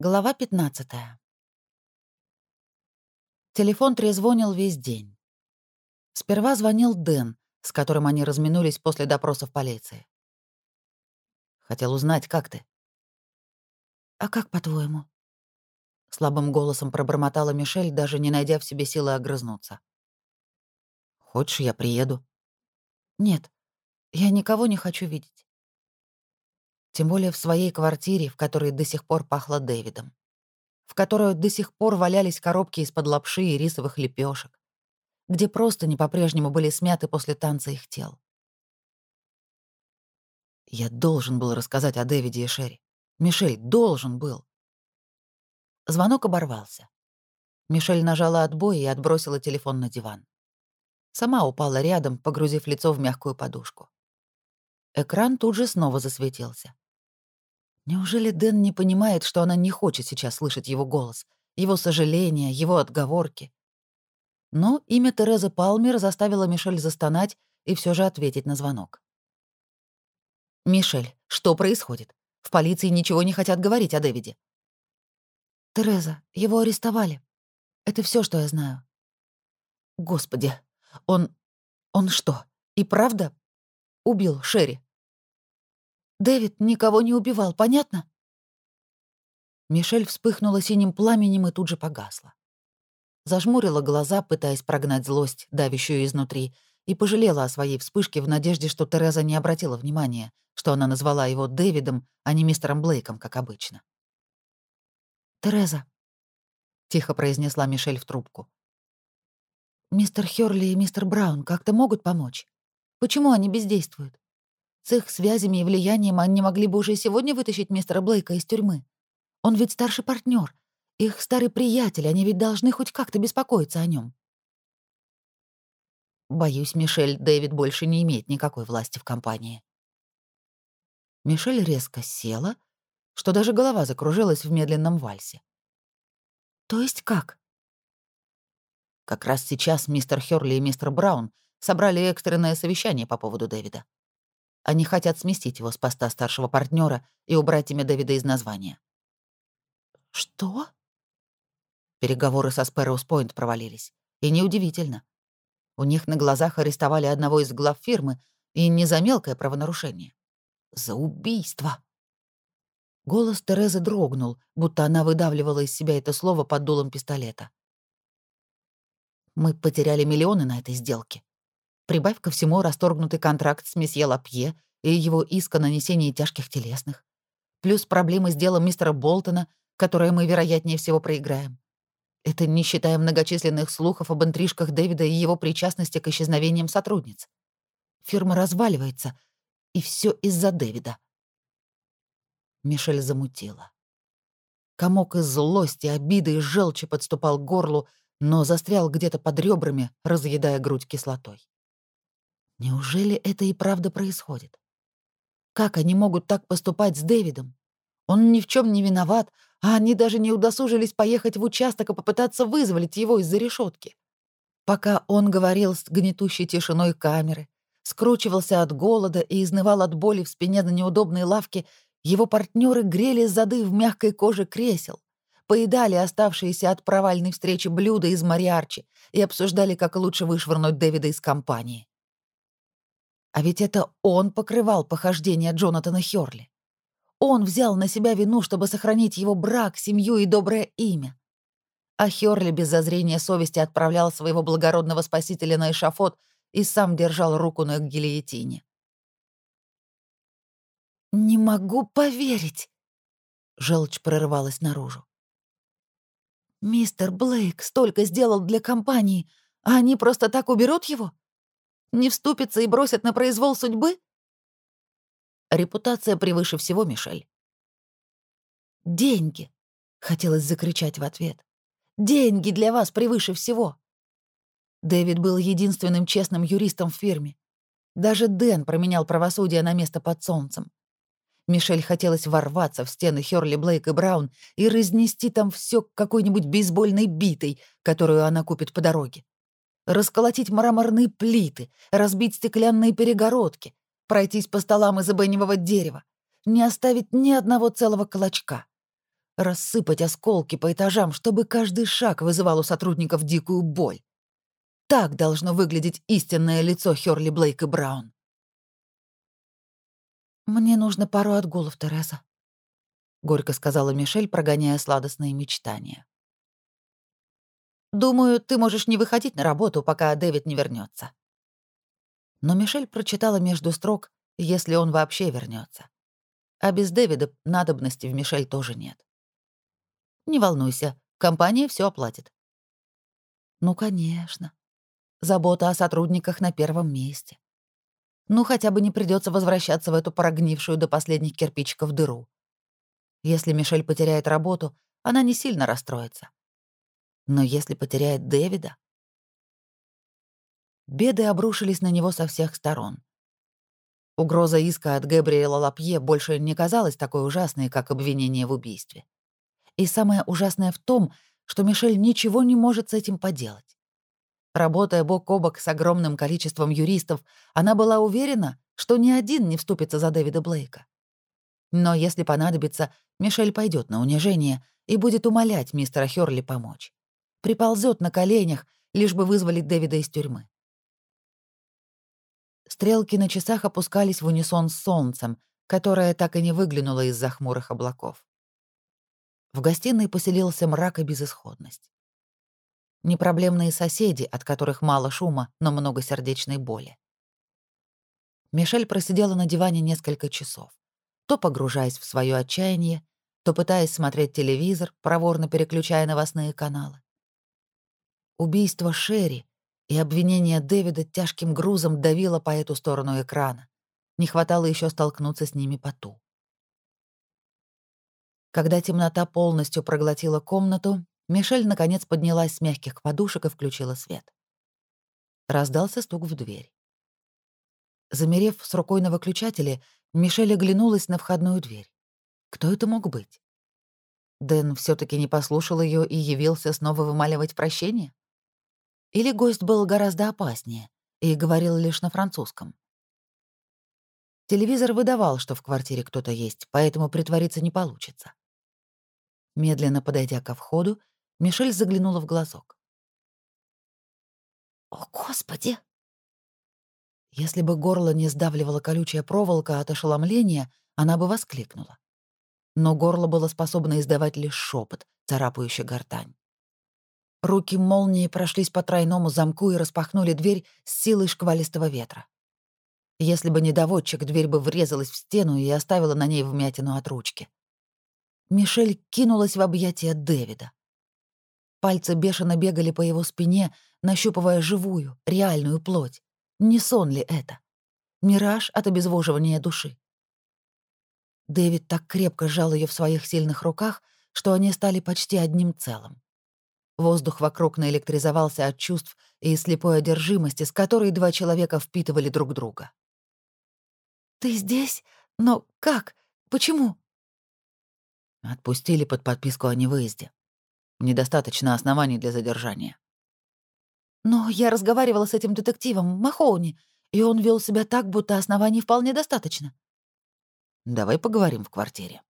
Глава 15. Телефон трезвонил весь день. Сперва звонил Дэн, с которым они разминулись после допроса в полиции. «Хотел узнать, как ты?» «А как, по-твоему?» Слабым голосом пробормотала Мишель, даже не найдя в себе силы огрызнуться. «Хочешь, я приеду?» «Нет, я никого не хочу видеть. Тем более в своей квартире, в которой до сих пор пахло Дэвидом. В которой до сих пор валялись коробки из-под лапши и рисовых лепешек, где просто не по-прежнему были смяты после танца их тел. Я должен был рассказать о Дэвиде и Шерри. Мишель должен был. Звонок оборвался. Мишель нажала отбой и отбросила телефон на диван. Сама упала рядом, погрузив лицо в мягкую подушку. Экран тут же снова засветился. Неужели Дэн не понимает, что она не хочет сейчас слышать его голос, его сожаления, его отговорки? Но имя Терезы Палмер заставило Мишель застонать и все же ответить на звонок. «Мишель, что происходит? В полиции ничего не хотят говорить о Дэвиде». «Тереза, его арестовали. Это все, что я знаю». «Господи, он... он что, и правда убил Шерри?» Дэвид никого не убивал, понятно?» Мишель вспыхнула синим пламенем и тут же погасла. Зажмурила глаза, пытаясь прогнать злость, давящую изнутри, и пожалела о своей вспышке в надежде, что Тереза не обратила внимания, что она назвала его Дэвидом, а не мистером Блейком, как обычно. «Тереза», — тихо произнесла Мишель в трубку. «Мистер Хёрли и мистер Браун как-то могут помочь? Почему они бездействуют? С их связями и влиянием они могли бы уже сегодня вытащить мистера Блейка из тюрьмы. Он ведь старший партнер, их старый приятель, они ведь должны хоть как-то беспокоиться о нем. Боюсь, Мишель, Дэвид больше не имеет никакой власти в компании. Мишель резко села, что даже голова закружилась в медленном вальсе. То есть как? Как раз сейчас мистер Хёрли и мистер Браун собрали экстренное совещание по поводу Дэвида. Они хотят сместить его с поста старшего партнера и убрать имя Дэвида из названия. Что? Переговоры со Sparrows Point провалились. И неудивительно. У них на глазах арестовали одного из глав фирмы, и не за мелкое правонарушение. За убийство. Голос Терезы дрогнул, будто она выдавливала из себя это слово под дулом пистолета. Мы потеряли миллионы на этой сделке. Прибавь ко всему расторгнутый контракт с месье Лапье и его иск о нанесении тяжких телесных. Плюс проблемы с делом мистера Болтона, которое мы, вероятнее всего, проиграем. Это не считая многочисленных слухов об интрижках Дэвида и его причастности к исчезновениям сотрудниц. Фирма разваливается, и все из-за Дэвида. Мишель замутила. Комок из злости, обиды и желчи подступал к горлу, но застрял где-то под ребрами, разъедая грудь кислотой. Неужели это и правда происходит? Как они могут так поступать с Дэвидом? Он ни в чем не виноват, а они даже не удосужились поехать в участок и попытаться вызволить его из-за решетки. Пока он говорил с гнетущей тишиной камеры, скручивался от голода и изнывал от боли в спине на неудобной лавке, его партнеры грели зады в мягкой коже кресел, поедали оставшиеся от провальной встречи блюда из мариарчи и обсуждали, как лучше вышвырнуть Дэвида из компании. А ведь это он покрывал похождения Джонатана Хёрли. Он взял на себя вину, чтобы сохранить его брак, семью и доброе имя. А Хёрли без зазрения совести отправлял своего благородного спасителя на эшафот и сам держал руку на гильотине. «Не могу поверить!» — желчь прорывалась наружу. «Мистер Блейк столько сделал для компании, а они просто так уберут его?» Не вступятся и бросят на произвол судьбы? Репутация превыше всего, Мишель. «Деньги!» — хотелось закричать в ответ. «Деньги для вас превыше всего!» Дэвид был единственным честным юристом в фирме. Даже Дэн променял правосудие на место под солнцем. Мишель хотелось ворваться в стены Хёрли, Блейк и Браун и разнести там все какой-нибудь бейсбольной битой, которую она купит по дороге расколотить мраморные плиты, разбить стеклянные перегородки, пройтись по столам из эбеневого дерева, не оставить ни одного целого клочка. рассыпать осколки по этажам, чтобы каждый шаг вызывал у сотрудников дикую боль. Так должно выглядеть истинное лицо Хёрли Блейк и Браун. «Мне нужно пару отгулов, Тереза», — горько сказала Мишель, прогоняя сладостные мечтания. «Думаю, ты можешь не выходить на работу, пока Дэвид не вернется. Но Мишель прочитала между строк, если он вообще вернется. А без Дэвида надобности в Мишель тоже нет. «Не волнуйся, компания все оплатит». «Ну, конечно. Забота о сотрудниках на первом месте. Ну, хотя бы не придется возвращаться в эту прогнившую до последних кирпичиков дыру. Если Мишель потеряет работу, она не сильно расстроится. Но если потеряет Дэвида... Беды обрушились на него со всех сторон. Угроза иска от Габриэла Лапье больше не казалась такой ужасной, как обвинение в убийстве. И самое ужасное в том, что Мишель ничего не может с этим поделать. Работая бок о бок с огромным количеством юристов, она была уверена, что ни один не вступится за Дэвида Блейка. Но если понадобится, Мишель пойдет на унижение и будет умолять мистера Хёрли помочь. Приползет на коленях, лишь бы вызволить Дэвида из тюрьмы. Стрелки на часах опускались в унисон с солнцем, которое так и не выглянуло из-за хмурых облаков. В гостиной поселился мрак и безысходность. Непроблемные соседи, от которых мало шума, но много сердечной боли. Мишель просидела на диване несколько часов, то погружаясь в свое отчаяние, то пытаясь смотреть телевизор, проворно переключая новостные каналы. Убийство Шерри и обвинение Дэвида тяжким грузом давило по эту сторону экрана. Не хватало еще столкнуться с ними по ту. Когда темнота полностью проглотила комнату, Мишель наконец поднялась с мягких подушек и включила свет. Раздался стук в дверь. Замерев с рукой на выключателе, Мишель оглянулась на входную дверь. Кто это мог быть? Дэн все таки не послушал ее и явился снова вымаливать прощение? Или гость был гораздо опаснее и говорил лишь на французском? Телевизор выдавал, что в квартире кто-то есть, поэтому притвориться не получится. Медленно подойдя ко входу, Мишель заглянула в глазок. «О, Господи!» Если бы горло не сдавливала колючая проволока от ошеломления, она бы воскликнула. Но горло было способно издавать лишь шепот, царапающий гортань. Руки молнии прошлись по тройному замку и распахнули дверь с силой шквалистого ветра. Если бы не доводчик, дверь бы врезалась в стену и оставила на ней вмятину от ручки. Мишель кинулась в объятия Дэвида. Пальцы бешено бегали по его спине, нащупывая живую, реальную плоть. Не сон ли это? Мираж от обезвоживания души. Дэвид так крепко сжал ее в своих сильных руках, что они стали почти одним целым. Воздух вокруг наэлектризовался от чувств и слепой одержимости, с которой два человека впитывали друг друга. «Ты здесь? Но как? Почему?» Отпустили под подписку о невыезде. Недостаточно оснований для задержания. Но я разговаривала с этим детективом, Махоуни, и он вел себя так, будто оснований вполне достаточно. Давай поговорим в квартире.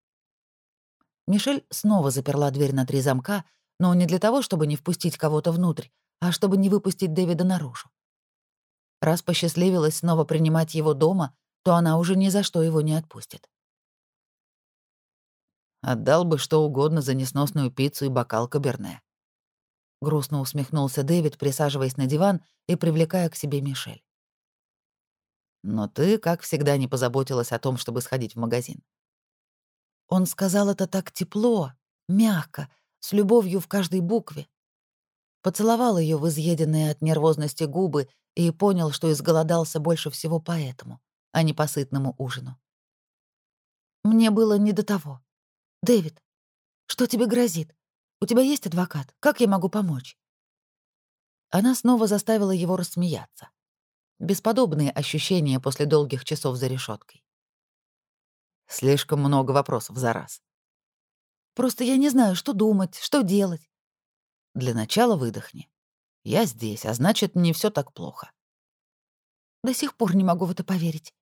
Мишель снова заперла дверь на три замка, но не для того, чтобы не впустить кого-то внутрь, а чтобы не выпустить Дэвида наружу. Раз посчастливилась снова принимать его дома, то она уже ни за что его не отпустит. Отдал бы что угодно за несносную пиццу и бокал каберне. Грустно усмехнулся Дэвид, присаживаясь на диван и привлекая к себе Мишель. Но ты, как всегда, не позаботилась о том, чтобы сходить в магазин. Он сказал это так тепло, мягко, с любовью в каждой букве. Поцеловал ее в изъеденные от нервозности губы и понял, что изголодался больше всего поэтому, а не по сытному ужину. Мне было не до того. «Дэвид, что тебе грозит? У тебя есть адвокат? Как я могу помочь?» Она снова заставила его рассмеяться. Бесподобные ощущения после долгих часов за решеткой. Слишком много вопросов за раз. Просто я не знаю, что думать, что делать. Для начала выдохни. Я здесь, а значит, не все так плохо. До сих пор не могу в это поверить.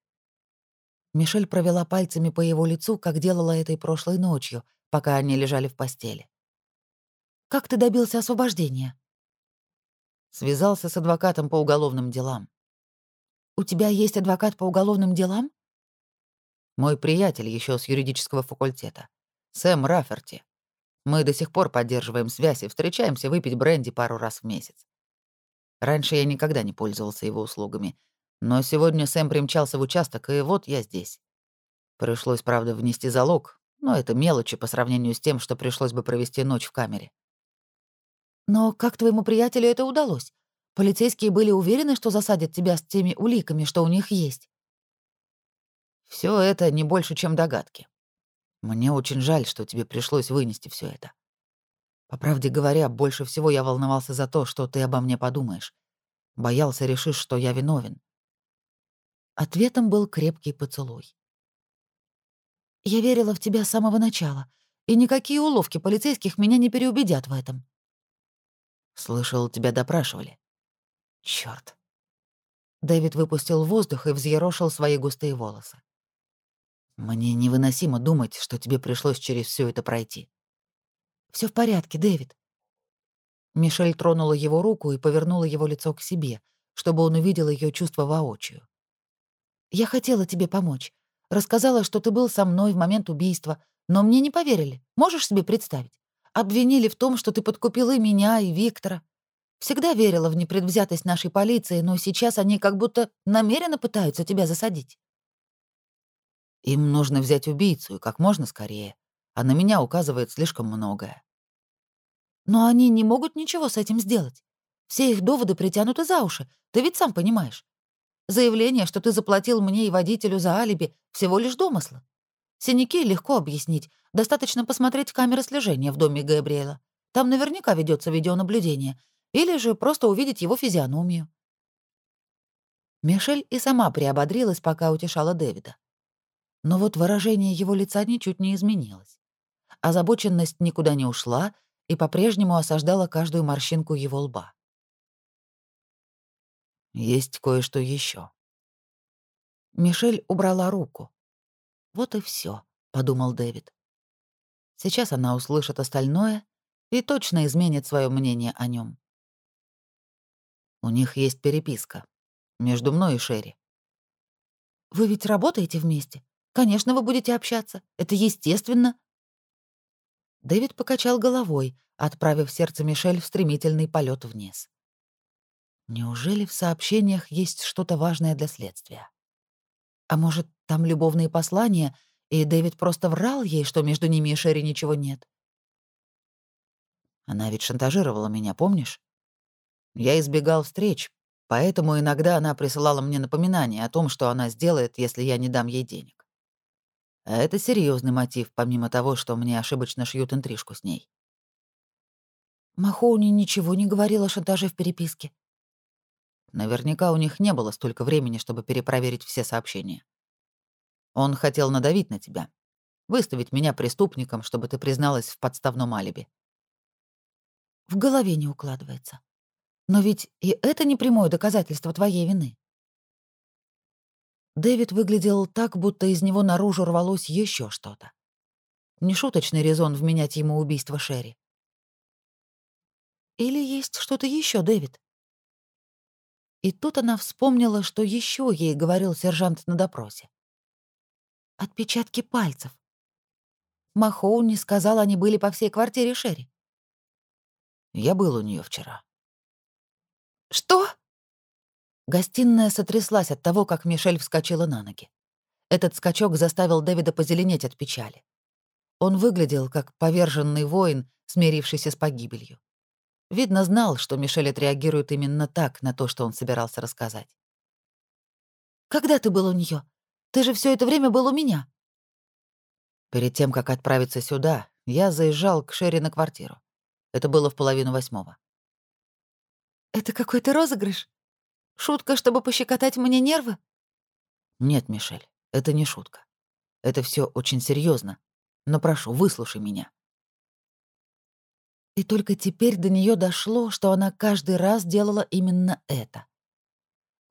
Мишель провела пальцами по его лицу, как делала это и прошлой ночью, пока они лежали в постели. «Как ты добился освобождения?» Связался с адвокатом по уголовным делам. «У тебя есть адвокат по уголовным делам?» Мой приятель еще с юридического факультета. Сэм Раферти. Мы до сих пор поддерживаем связь и встречаемся выпить бренди пару раз в месяц. Раньше я никогда не пользовался его услугами, но сегодня Сэм примчался в участок, и вот я здесь. Пришлось, правда, внести залог, но это мелочи по сравнению с тем, что пришлось бы провести ночь в камере. Но как твоему приятелю это удалось? Полицейские были уверены, что засадят тебя с теми уликами, что у них есть. Все это не больше, чем догадки. Мне очень жаль, что тебе пришлось вынести все это. По правде говоря, больше всего я волновался за то, что ты обо мне подумаешь. Боялся, решишь, что я виновен. Ответом был крепкий поцелуй. Я верила в тебя с самого начала, и никакие уловки полицейских меня не переубедят в этом. Слышал, тебя допрашивали. Черт. Дэвид выпустил воздух и взъерошил свои густые волосы. Мне невыносимо думать, что тебе пришлось через все это пройти. Все в порядке, Дэвид. Мишель тронула его руку и повернула его лицо к себе, чтобы он увидел ее чувства воочию. Я хотела тебе помочь. Рассказала, что ты был со мной в момент убийства, но мне не поверили. Можешь себе представить? Обвинили в том, что ты подкупил и меня, и Виктора. Всегда верила в непредвзятость нашей полиции, но сейчас они как будто намеренно пытаются тебя засадить. Им нужно взять убийцу и как можно скорее, а на меня указывает слишком многое. Но они не могут ничего с этим сделать. Все их доводы притянуты за уши, ты ведь сам понимаешь. Заявление, что ты заплатил мне и водителю за алиби, всего лишь домыслы. Синяки легко объяснить. Достаточно посмотреть камеры слежения в доме Габриэла. Там наверняка ведется видеонаблюдение. Или же просто увидеть его физиономию. Мишель и сама приободрилась, пока утешала Дэвида. Но вот выражение его лица ничуть не изменилось. Озабоченность никуда не ушла и по-прежнему осаждала каждую морщинку его лба. «Есть кое-что еще. Мишель убрала руку. «Вот и все, подумал Дэвид. Сейчас она услышит остальное и точно изменит свое мнение о нем. У них есть переписка между мной и Шерри. «Вы ведь работаете вместе? Конечно, вы будете общаться. Это естественно». Дэвид покачал головой, отправив сердце Мишель в стремительный полет вниз. Неужели в сообщениях есть что-то важное для следствия? А может, там любовные послания, и Дэвид просто врал ей, что между ними и Шерри ничего нет? Она ведь шантажировала меня, помнишь? Я избегал встреч, поэтому иногда она присылала мне напоминания о том, что она сделает, если я не дам ей денег. А это серьезный мотив, помимо того, что мне ошибочно шьют интрижку с ней. Махоуни ничего не говорил о шантаже в переписке. Наверняка у них не было столько времени, чтобы перепроверить все сообщения. Он хотел надавить на тебя, выставить меня преступником, чтобы ты призналась в подставном алиби. В голове не укладывается. Но ведь и это не прямое доказательство твоей вины. Дэвид выглядел так, будто из него наружу рвалось еще что-то. Нешуточный резон вменять ему убийство Шерри. Или есть что-то еще, Дэвид? И тут она вспомнила, что еще ей говорил сержант на допросе. Отпечатки пальцев. Махоуни сказал, они были по всей квартире Шерри. Я был у нее вчера. Что? Гостиная сотряслась от того, как Мишель вскочила на ноги. Этот скачок заставил Дэвида позеленеть от печали. Он выглядел как поверженный воин, смирившийся с погибелью. Видно, знал, что Мишель отреагирует именно так на то, что он собирался рассказать. «Когда ты был у нее? Ты же все это время был у меня». Перед тем, как отправиться сюда, я заезжал к Шерри на квартиру. Это было в половину восьмого. «Это какой-то розыгрыш? Шутка, чтобы пощекотать мне нервы?» «Нет, Мишель, это не шутка. Это все очень серьезно. Но прошу, выслушай меня. И только теперь до нее дошло, что она каждый раз делала именно это.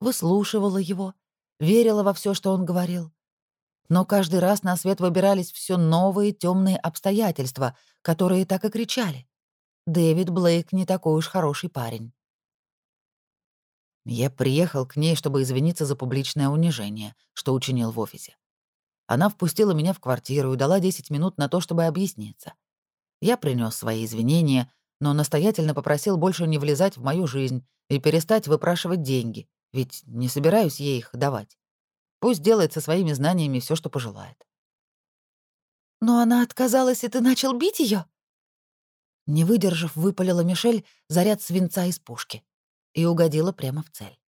Выслушивала его, верила во все, что он говорил. Но каждый раз на свет выбирались все новые темные обстоятельства, которые так и кричали. Дэвид Блейк не такой уж хороший парень. Я приехал к ней, чтобы извиниться за публичное унижение, что учинил в офисе. Она впустила меня в квартиру и дала 10 минут на то, чтобы объясниться. Я принес свои извинения, но настоятельно попросил больше не влезать в мою жизнь и перестать выпрашивать деньги, ведь не собираюсь ей их давать. Пусть делает со своими знаниями все, что пожелает. Но она отказалась, и ты начал бить ее? Не выдержав, выпалила Мишель заряд свинца из пушки и угодила прямо в цель.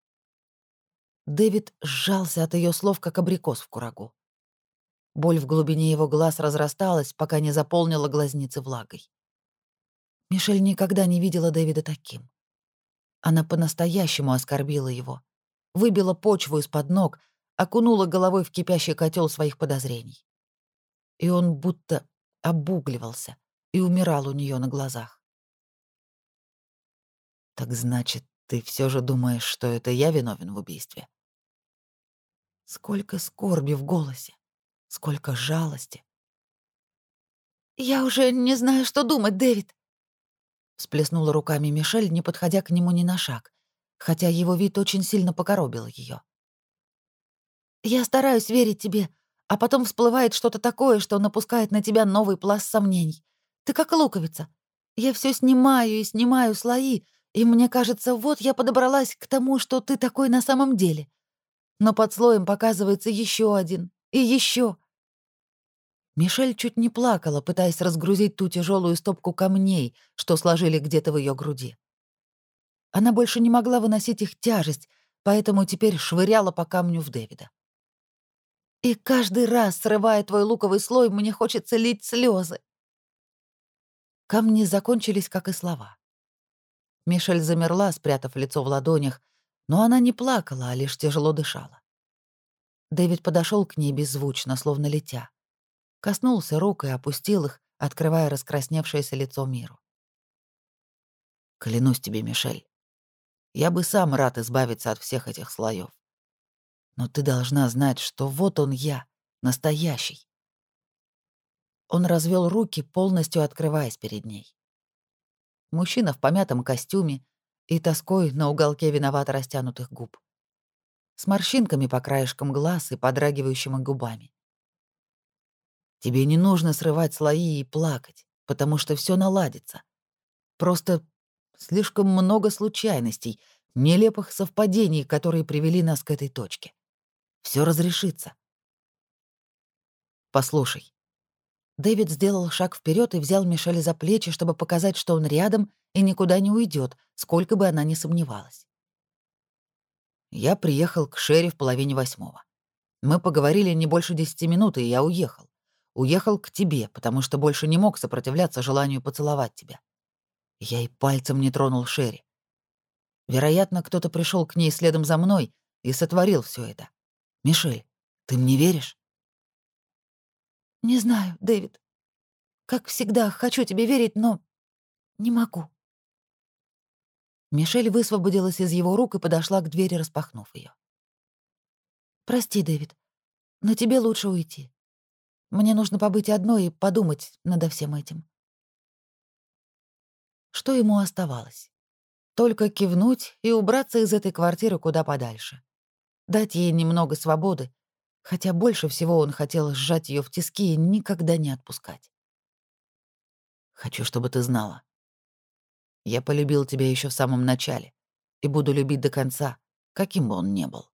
Дэвид сжался от ее слов, как абрикос в курагу. Боль в глубине его глаз разрасталась, пока не заполнила глазницы влагой. Мишель никогда не видела Дэвида таким. Она по-настоящему оскорбила его, выбила почву из-под ног, окунула головой в кипящий котел своих подозрений. И он будто обугливался и умирал у нее на глазах. «Так значит, ты все же думаешь, что это я виновен в убийстве?» Сколько скорби в голосе, сколько жалости. «Я уже не знаю, что думать, Дэвид», Всплеснула руками Мишель, не подходя к нему ни на шаг, хотя его вид очень сильно покоробил ее. «Я стараюсь верить тебе, а потом всплывает что-то такое, что напускает на тебя новый пласт сомнений. Ты как луковица. Я все снимаю и снимаю слои, и мне кажется, вот я подобралась к тому, что ты такой на самом деле. Но под слоем показывается еще один и еще. Мишель чуть не плакала, пытаясь разгрузить ту тяжелую стопку камней, что сложили где-то в ее груди. Она больше не могла выносить их тяжесть, поэтому теперь швыряла по камню в Дэвида. И каждый раз, срывая твой луковый слой, мне хочется лить слезы. Камни закончились, как и слова. Мишель замерла, спрятав лицо в ладонях, но она не плакала, а лишь тяжело дышала. Дэвид подошел к ней беззвучно, словно летя. Коснулся рук и опустил их, открывая раскрасневшееся лицо миру. «Клянусь тебе, Мишель, я бы сам рад избавиться от всех этих слоев. Но ты должна знать, что вот он я, настоящий». Он развел руки, полностью открываясь перед ней. Мужчина в помятом костюме и тоской на уголке виновато растянутых губ. С морщинками по краешкам глаз и подрагивающими губами. Тебе не нужно срывать слои и плакать, потому что все наладится. Просто слишком много случайностей, нелепых совпадений, которые привели нас к этой точке. Все разрешится. Послушай. Дэвид сделал шаг вперед и взял Мишель за плечи, чтобы показать, что он рядом и никуда не уйдет, сколько бы она ни сомневалась. Я приехал к Шерри в половине восьмого. Мы поговорили не больше десяти минут, и я уехал. Уехал к тебе, потому что больше не мог сопротивляться желанию поцеловать тебя. Я и пальцем не тронул Шерри. Вероятно, кто-то пришел к ней следом за мной и сотворил все это. Мишель, ты мне веришь? Не знаю, Дэвид. Как всегда, хочу тебе верить, но не могу. Мишель высвободилась из его рук и подошла к двери, распахнув ее. Прости, Дэвид, но тебе лучше уйти. Мне нужно побыть одной и подумать над всем этим. Что ему оставалось? Только кивнуть и убраться из этой квартиры куда подальше. Дать ей немного свободы, хотя больше всего он хотел сжать ее в тиски и никогда не отпускать. «Хочу, чтобы ты знала. Я полюбил тебя еще в самом начале и буду любить до конца, каким бы он ни был».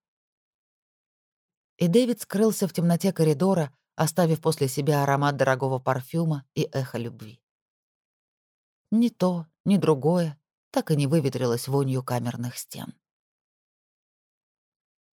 И Дэвид скрылся в темноте коридора, оставив после себя аромат дорогого парфюма и эхо любви. Ни то, ни другое так и не выветрилось вонью камерных стен.